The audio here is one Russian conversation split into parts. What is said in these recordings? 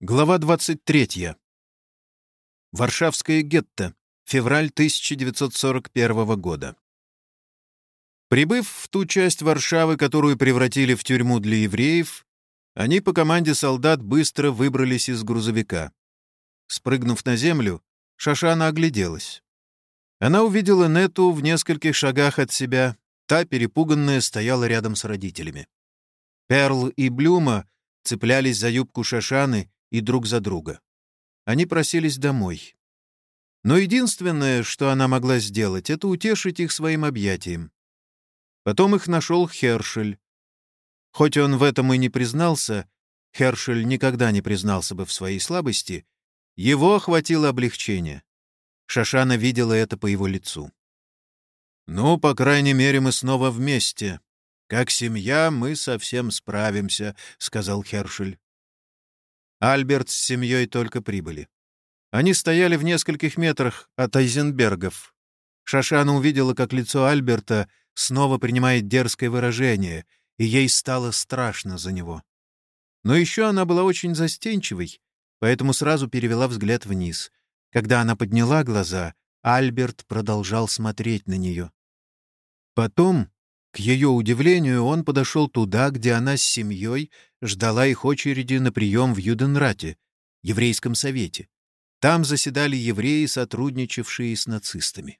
Глава 23. Варшавское гетто. Февраль 1941 года. Прибыв в ту часть Варшавы, которую превратили в тюрьму для евреев, они по команде солдат быстро выбрались из грузовика. Спрыгнув на землю, Шашана огляделась. Она увидела Нету в нескольких шагах от себя, та, перепуганная, стояла рядом с родителями. Перл и Блюма цеплялись за юбку Шашаны и друг за друга. Они просились домой. Но единственное, что она могла сделать, это утешить их своим объятием. Потом их нашел Хершель. Хоть он в этом и не признался, Хершель никогда не признался бы в своей слабости, его охватило облегчение. Шашана видела это по его лицу. «Ну, по крайней мере, мы снова вместе. Как семья мы совсем справимся», — сказал Хершель. Альберт с семьей только прибыли. Они стояли в нескольких метрах от Айзенбергов. Шашана увидела, как лицо Альберта снова принимает дерзкое выражение, и ей стало страшно за него. Но еще она была очень застенчивой, поэтому сразу перевела взгляд вниз. Когда она подняла глаза, Альберт продолжал смотреть на нее. Потом к ее удивлению, он подошел туда, где она с семьей ждала их очереди на прием в Юденрате, еврейском совете. Там заседали евреи, сотрудничавшие с нацистами.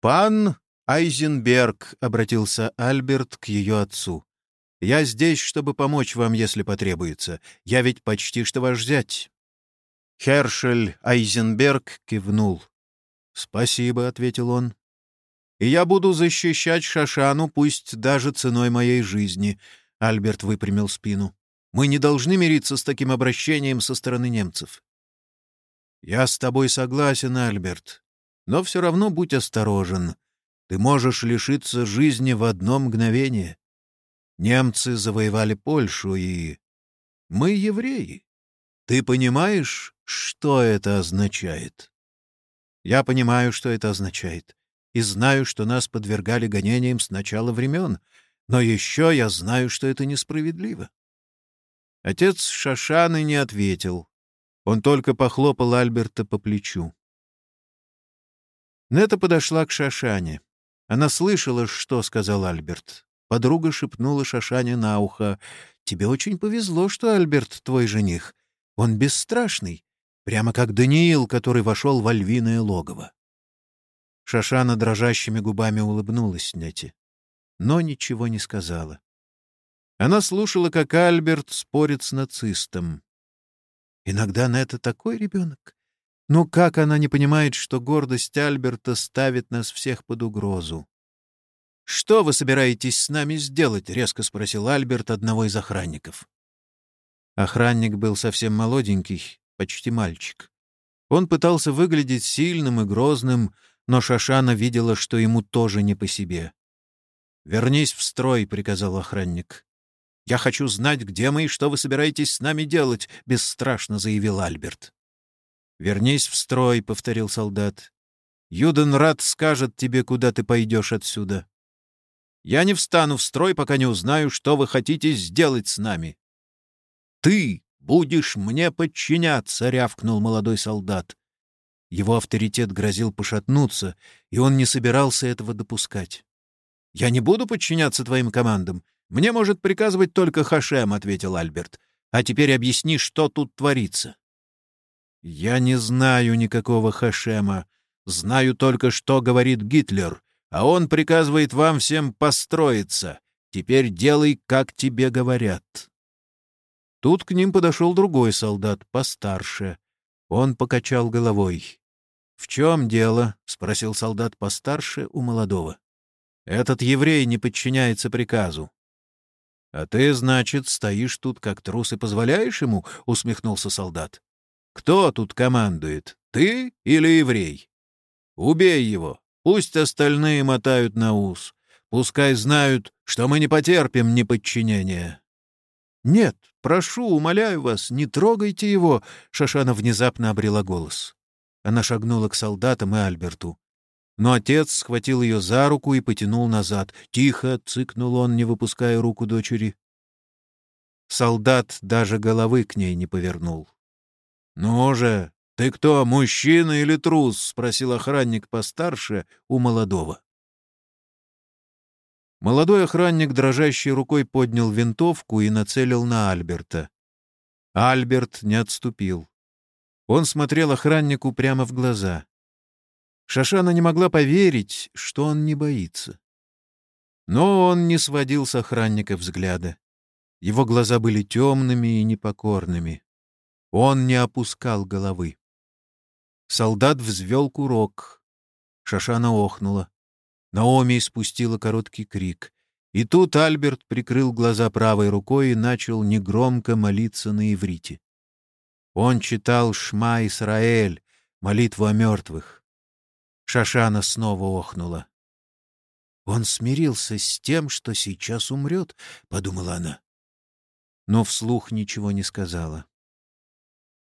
«Пан Айзенберг», — обратился Альберт к ее отцу, — «я здесь, чтобы помочь вам, если потребуется. Я ведь почти что ваш зять». Хершель Айзенберг кивнул. «Спасибо», — ответил он и я буду защищать Шашану, пусть даже ценой моей жизни», — Альберт выпрямил спину. «Мы не должны мириться с таким обращением со стороны немцев». «Я с тобой согласен, Альберт, но все равно будь осторожен. Ты можешь лишиться жизни в одно мгновение. Немцы завоевали Польшу, и... Мы евреи. Ты понимаешь, что это означает?» «Я понимаю, что это означает и знаю, что нас подвергали гонениям с начала времен, но еще я знаю, что это несправедливо». Отец Шашаны не ответил. Он только похлопал Альберта по плечу. Нета подошла к Шашане. Она слышала, что сказал Альберт. Подруга шепнула Шашане на ухо. «Тебе очень повезло, что Альберт твой жених. Он бесстрашный, прямо как Даниил, который вошел в львиное логово». Шашана дрожащими губами улыбнулась Нете, но ничего не сказала. Она слушала, как Альберт спорит с нацистом. Иногда Нета такой ребенок. Но как она не понимает, что гордость Альберта ставит нас всех под угрозу? «Что вы собираетесь с нами сделать?» — резко спросил Альберт одного из охранников. Охранник был совсем молоденький, почти мальчик. Он пытался выглядеть сильным и грозным, но Шашана видела, что ему тоже не по себе. «Вернись в строй», — приказал охранник. «Я хочу знать, где мы и что вы собираетесь с нами делать», — бесстрашно заявил Альберт. «Вернись в строй», — повторил солдат. «Юденрат скажет тебе, куда ты пойдешь отсюда. Я не встану в строй, пока не узнаю, что вы хотите сделать с нами». «Ты будешь мне подчиняться», — рявкнул молодой солдат. Его авторитет грозил пошатнуться, и он не собирался этого допускать. «Я не буду подчиняться твоим командам. Мне может приказывать только Хашем», — ответил Альберт. «А теперь объясни, что тут творится». «Я не знаю никакого Хашема. Знаю только, что говорит Гитлер, а он приказывает вам всем построиться. Теперь делай, как тебе говорят». Тут к ним подошел другой солдат, постарше. Он покачал головой. «В чем дело?» — спросил солдат постарше у молодого. «Этот еврей не подчиняется приказу». «А ты, значит, стоишь тут как трус и позволяешь ему?» — усмехнулся солдат. «Кто тут командует, ты или еврей? Убей его, пусть остальные мотают на ус. Пускай знают, что мы не потерпим неподчинения». «Нет, прошу, умоляю вас, не трогайте его!» — Шашана внезапно обрела голос. Она шагнула к солдатам и Альберту. Но отец схватил ее за руку и потянул назад. «Тихо!» — цыкнул он, не выпуская руку дочери. Солдат даже головы к ней не повернул. «Ну же, ты кто, мужчина или трус?» — спросил охранник постарше у молодого. Молодой охранник дрожащей рукой поднял винтовку и нацелил на Альберта. Альберт не отступил. Он смотрел охраннику прямо в глаза. Шашана не могла поверить, что он не боится. Но он не сводил с охранника взгляда. Его глаза были темными и непокорными. Он не опускал головы. Солдат взвел курок. Шашана охнула. Наоми испустила короткий крик. И тут Альберт прикрыл глаза правой рукой и начал негромко молиться на иврите. Он читал «Шма Исраэль», молитву о мертвых. Шашана снова охнула. «Он смирился с тем, что сейчас умрет», — подумала она. Но вслух ничего не сказала.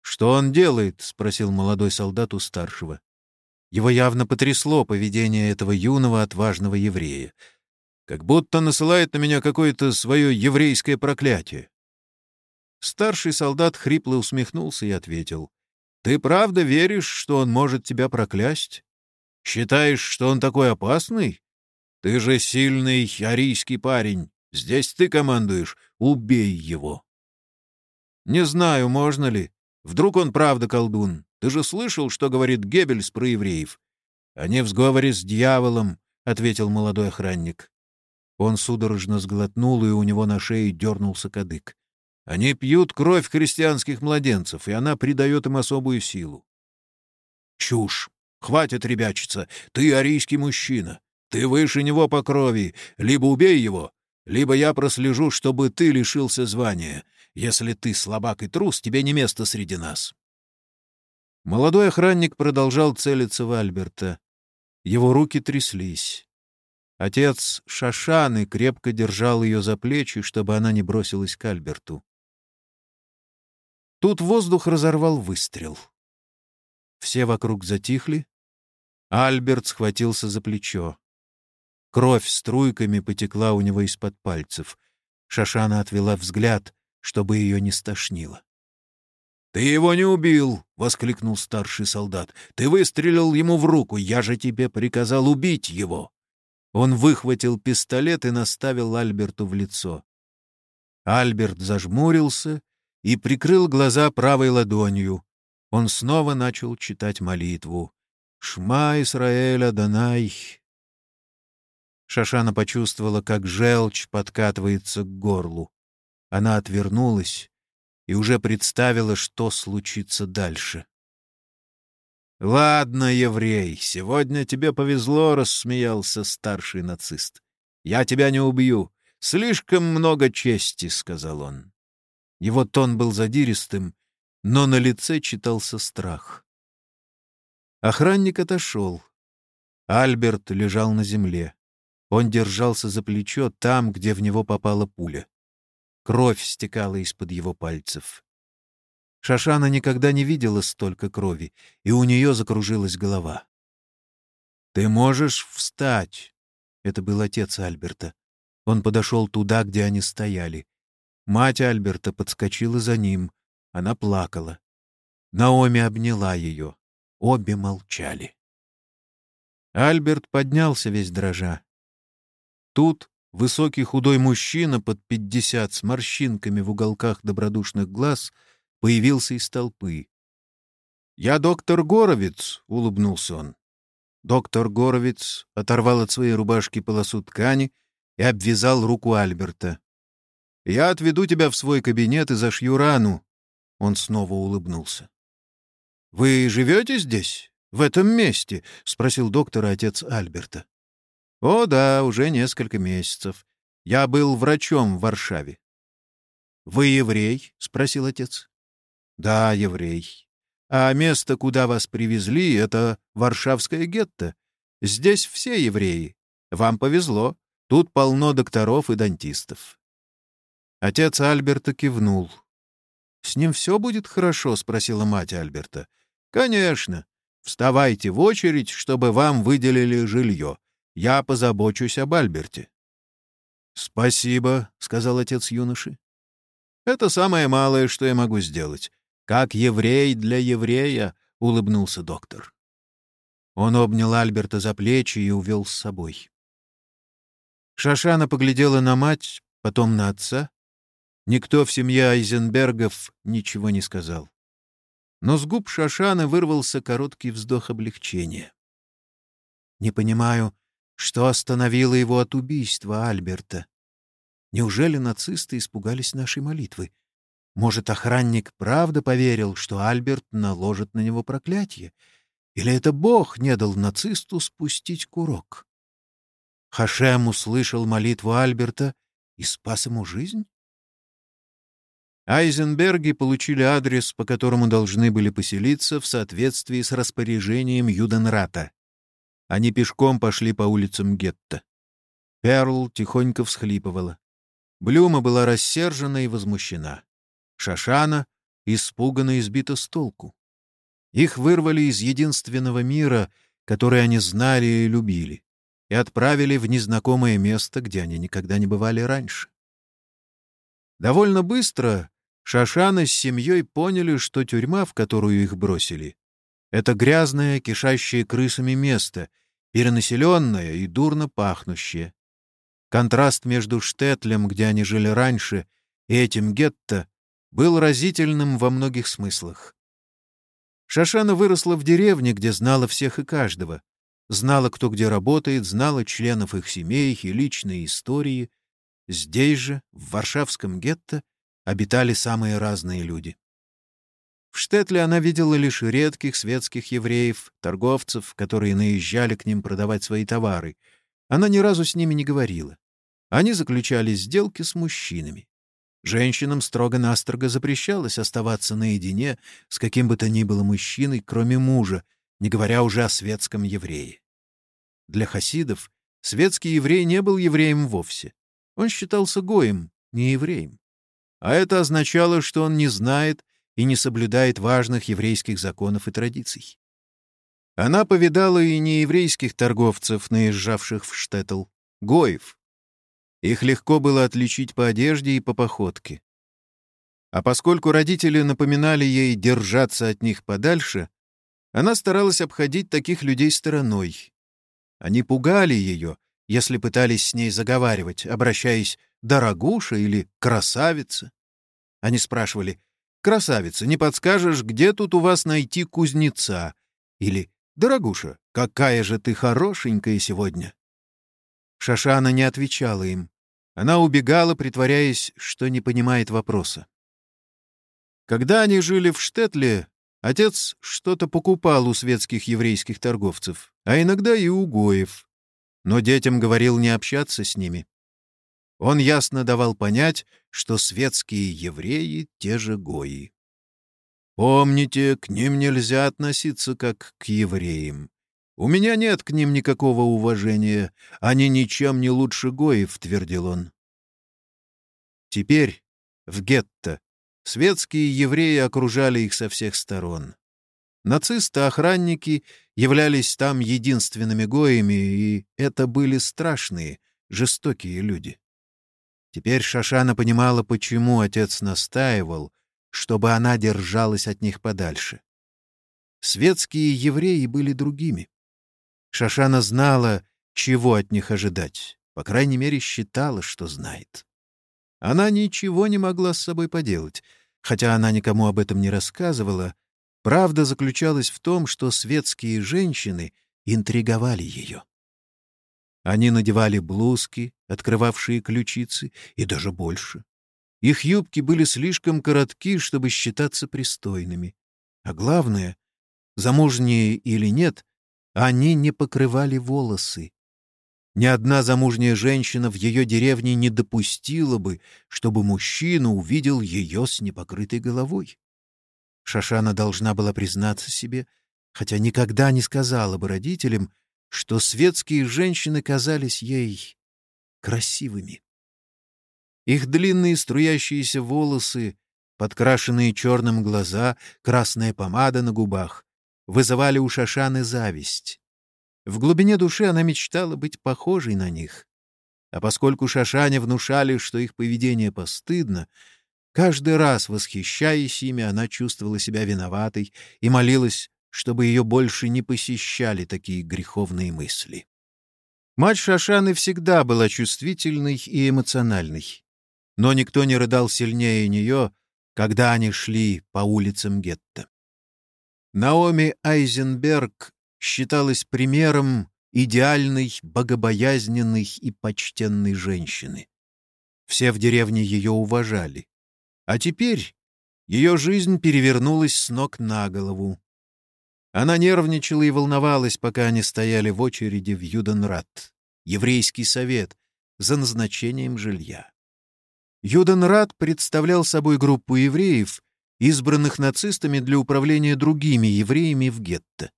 «Что он делает?» — спросил молодой солдат у старшего. Его явно потрясло поведение этого юного отважного еврея. Как будто насылает на меня какое-то свое еврейское проклятие. Старший солдат хрипло усмехнулся и ответил. «Ты правда веришь, что он может тебя проклясть? Считаешь, что он такой опасный? Ты же сильный арийский парень. Здесь ты командуешь. Убей его!» «Не знаю, можно ли. Вдруг он правда колдун. Ты же слышал, что говорит Геббельс про евреев? Они в сговоре с дьяволом, — ответил молодой охранник. Он судорожно сглотнул, и у него на шее дернулся кадык. Они пьют кровь христианских младенцев, и она придает им особую силу. Чушь! Хватит ребячиться! Ты арийский мужчина! Ты выше него по крови! Либо убей его, либо я прослежу, чтобы ты лишился звания. Если ты слабак и трус, тебе не место среди нас. Молодой охранник продолжал целиться в Альберта. Его руки тряслись. Отец Шашаны крепко держал ее за плечи, чтобы она не бросилась к Альберту. Тут воздух разорвал выстрел. Все вокруг затихли. Альберт схватился за плечо. Кровь струйками потекла у него из-под пальцев. Шашана отвела взгляд, чтобы ее не стошнило. «Ты его не убил!» — воскликнул старший солдат. «Ты выстрелил ему в руку! Я же тебе приказал убить его!» Он выхватил пистолет и наставил Альберту в лицо. Альберт зажмурился и прикрыл глаза правой ладонью. Он снова начал читать молитву. «Шма Исраэль Адонай!» Шашана почувствовала, как желчь подкатывается к горлу. Она отвернулась и уже представила, что случится дальше. «Ладно, еврей, сегодня тебе повезло», — рассмеялся старший нацист. «Я тебя не убью. Слишком много чести», — сказал он. Его тон был задиристым, но на лице читался страх. Охранник отошел. Альберт лежал на земле. Он держался за плечо там, где в него попала пуля. Кровь стекала из-под его пальцев. Шашана никогда не видела столько крови, и у нее закружилась голова. «Ты можешь встать!» — это был отец Альберта. Он подошел туда, где они стояли. Мать Альберта подскочила за ним. Она плакала. Наоми обняла ее. Обе молчали. Альберт поднялся весь дрожа. Тут Высокий худой мужчина под пятьдесят с морщинками в уголках добродушных глаз появился из толпы. «Я доктор Горовец», — улыбнулся он. Доктор Горовец оторвал от своей рубашки полосу ткани и обвязал руку Альберта. «Я отведу тебя в свой кабинет и зашью рану». Он снова улыбнулся. «Вы живете здесь? В этом месте?» — спросил доктор отец Альберта. «О, да, уже несколько месяцев. Я был врачом в Варшаве». «Вы еврей?» — спросил отец. «Да, еврей. А место, куда вас привезли, — это Варшавское гетто. Здесь все евреи. Вам повезло. Тут полно докторов и дантистов». Отец Альберта кивнул. «С ним все будет хорошо?» — спросила мать Альберта. «Конечно. Вставайте в очередь, чтобы вам выделили жилье. Я позабочусь об Альберте. — Спасибо, — сказал отец юноши. Это самое малое, что я могу сделать. Как еврей для еврея, — улыбнулся доктор. Он обнял Альберта за плечи и увел с собой. Шашана поглядела на мать, потом на отца. Никто в семье Айзенбергов ничего не сказал. Но с губ Шашаны вырвался короткий вздох облегчения. «Не понимаю, что остановило его от убийства Альберта. Неужели нацисты испугались нашей молитвы? Может, охранник правда поверил, что Альберт наложит на него проклятие? Или это Бог не дал нацисту спустить курок? Хашем услышал молитву Альберта и спас ему жизнь? Айзенберги получили адрес, по которому должны были поселиться в соответствии с распоряжением Юденрата. Они пешком пошли по улицам гетто. Перл тихонько всхлипывала. Блюма была рассержена и возмущена. Шашана испуганно избита с толку. Их вырвали из единственного мира, который они знали и любили, и отправили в незнакомое место, где они никогда не бывали раньше. Довольно быстро Шашана с семьей поняли, что тюрьма, в которую их бросили, — это грязное, кишащее крысами место, перенаселенное и дурно пахнущее. Контраст между Штетлем, где они жили раньше, и этим гетто был разительным во многих смыслах. Шашана выросла в деревне, где знала всех и каждого, знала, кто где работает, знала членов их семей и личные истории. Здесь же, в Варшавском гетто, обитали самые разные люди. В Штетле она видела лишь редких светских евреев, торговцев, которые наезжали к ним продавать свои товары — она ни разу с ними не говорила. Они заключали сделки с мужчинами. Женщинам строго-настрого запрещалось оставаться наедине с каким бы то ни было мужчиной, кроме мужа, не говоря уже о светском еврее. Для хасидов светский еврей не был евреем вовсе. Он считался гоем, не евреем. А это означало, что он не знает и не соблюдает важных еврейских законов и традиций. Она повидала и нееврейских торговцев, наезжавших в Штеттл, гоев. Их легко было отличить по одежде и по походке. А поскольку родители напоминали ей держаться от них подальше, она старалась обходить таких людей стороной. Они пугали ее, если пытались с ней заговаривать, обращаясь «дорогуша» или «красавица». Они спрашивали «Красавица, не подскажешь, где тут у вас найти кузнеца?» или «Дорогуша, какая же ты хорошенькая сегодня!» Шашана не отвечала им. Она убегала, притворяясь, что не понимает вопроса. Когда они жили в Штетле, отец что-то покупал у светских еврейских торговцев, а иногда и у гоев. Но детям говорил не общаться с ними. Он ясно давал понять, что светские евреи — те же гои. Помните, к ним нельзя относиться как к евреям. У меня нет к ним никакого уважения. Они ничем не лучше гоев, — твердил он. Теперь в гетто светские евреи окружали их со всех сторон. Нацисты-охранники являлись там единственными гоями, и это были страшные, жестокие люди. Теперь Шашана понимала, почему отец настаивал, чтобы она держалась от них подальше. Светские евреи были другими. Шашана знала, чего от них ожидать, по крайней мере, считала, что знает. Она ничего не могла с собой поделать, хотя она никому об этом не рассказывала. Правда заключалась в том, что светские женщины интриговали ее. Они надевали блузки, открывавшие ключицы, и даже больше. Их юбки были слишком коротки, чтобы считаться пристойными. А главное, замужние или нет, они не покрывали волосы. Ни одна замужняя женщина в ее деревне не допустила бы, чтобы мужчина увидел ее с непокрытой головой. Шашана должна была признаться себе, хотя никогда не сказала бы родителям, что светские женщины казались ей красивыми. Их длинные струящиеся волосы, подкрашенные черным глаза, красная помада на губах вызывали у Шашаны зависть. В глубине души она мечтала быть похожей на них. А поскольку Шашане внушали, что их поведение постыдно, Каждый раз, восхищаясь ими, она чувствовала себя виноватой и молилась, чтобы ее больше не посещали такие греховные мысли. Мать Шашаны всегда была чувствительной и эмоциональной. Но никто не рыдал сильнее нее, когда они шли по улицам гетто. Наоми Айзенберг считалась примером идеальной, богобоязненной и почтенной женщины. Все в деревне ее уважали. А теперь ее жизнь перевернулась с ног на голову. Она нервничала и волновалась, пока они стояли в очереди в Юденрат, еврейский совет, за назначением жилья. Юденрат представлял собой группу евреев, избранных нацистами для управления другими евреями в гетто.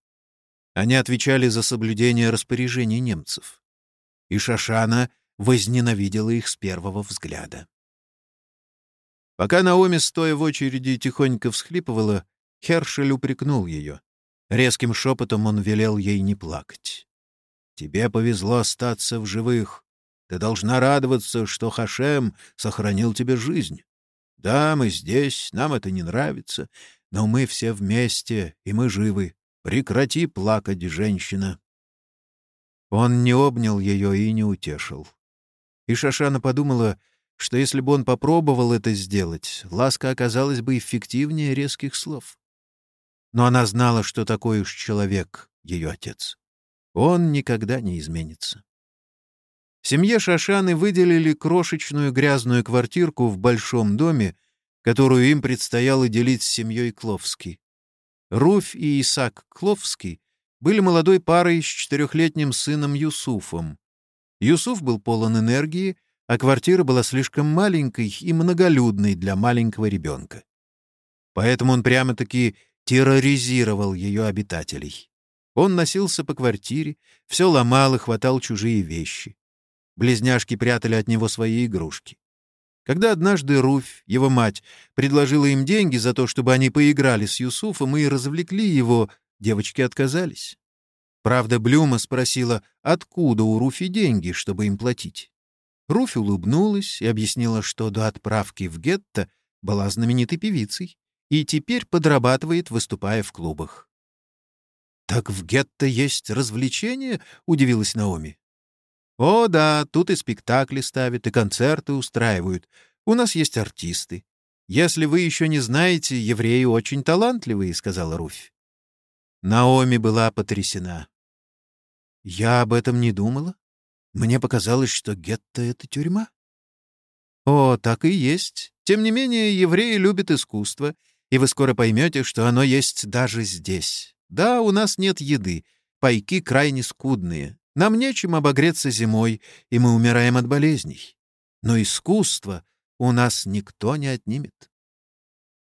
Они отвечали за соблюдение распоряжений немцев. И Шашана возненавидела их с первого взгляда. Пока Наоми, стоя в очереди, тихонько всхлипывала, Хершель упрекнул ее. Резким шепотом он велел ей не плакать. «Тебе повезло остаться в живых. Ты должна радоваться, что Хашем сохранил тебе жизнь. Да, мы здесь, нам это не нравится, но мы все вместе, и мы живы. Прекрати плакать, женщина. Он не обнял ее и не утешил. И Шашана подумала, что если бы он попробовал это сделать, ласка оказалась бы эффективнее резких слов. Но она знала, что такой уж человек ее отец. Он никогда не изменится. Семье Шашаны выделили крошечную грязную квартирку в большом доме, которую им предстояло делить с семьей Кловски. Руфь и Исаак Кловский были молодой парой с четырехлетним сыном Юсуфом. Юсуф был полон энергии, а квартира была слишком маленькой и многолюдной для маленького ребенка. Поэтому он прямо-таки терроризировал ее обитателей. Он носился по квартире, все ломал и хватал чужие вещи. Близняшки прятали от него свои игрушки. Когда однажды Руфь, его мать, предложила им деньги за то, чтобы они поиграли с Юсуфом и развлекли его, девочки отказались. Правда, Блюма спросила, откуда у Руфи деньги, чтобы им платить. Руфь улыбнулась и объяснила, что до отправки в гетто была знаменитой певицей и теперь подрабатывает, выступая в клубах. «Так в гетто есть развлечения?» — удивилась Наоми. «О, да, тут и спектакли ставят, и концерты устраивают. У нас есть артисты. Если вы еще не знаете, евреи очень талантливые», — сказала Руфь. Наоми была потрясена. «Я об этом не думала. Мне показалось, что гетто — это тюрьма». «О, так и есть. Тем не менее, евреи любят искусство, и вы скоро поймете, что оно есть даже здесь. Да, у нас нет еды, пайки крайне скудные, нам нечем обогреться зимой, и мы умираем от болезней. Но искусство у нас никто не отнимет.